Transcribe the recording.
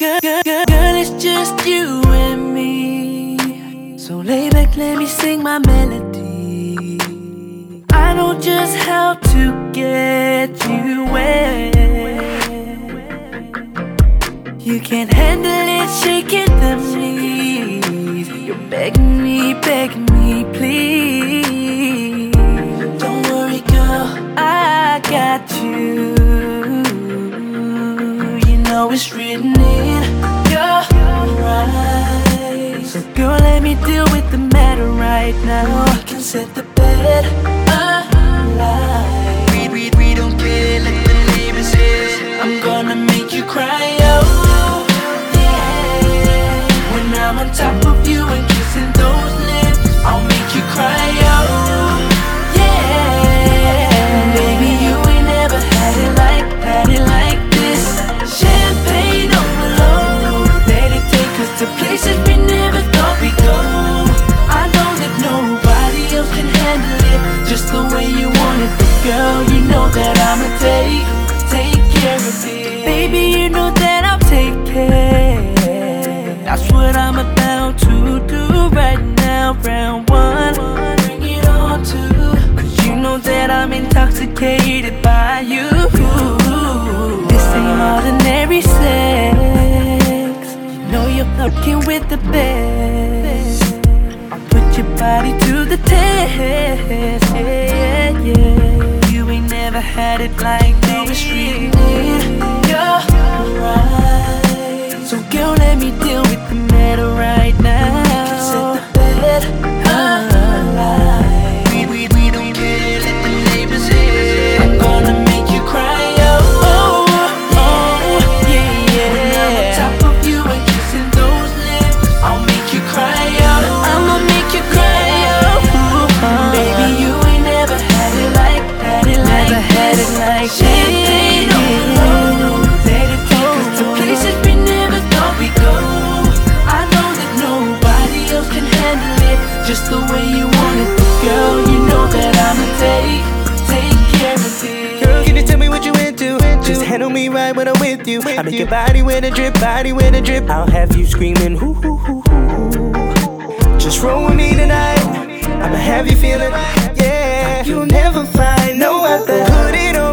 Girl, girl, girl, girl, it's just you and me. So lay back, let me sing my melody. I know just how to get you wet. You can't handle it, shaking the knees. You're begging me, begging me, please. Girl, let me deal with the matter right now. We can set the bed that I'ma take, take care of it. Baby, you know that I'll take care. That's what I'm about to do right now. Round one, bring it on two. Cause you know that I'm intoxicated by you. This ain't ordinary sex. Know you're fucking with the best. Put your body to the test. Had it like this. It's written in your eyes. So, girl, let me deal the way you want it, girl, you know that I'ma take, take care of it. Girl, can you tell me what you into? Just handle me right when I'm with you. I make your body with a drip, body with a drip. I'll have you screaming, hoo hoo hoo hoo. Just roll with me tonight. I'ma have you feeling, yeah. You'll never find no other. Put it on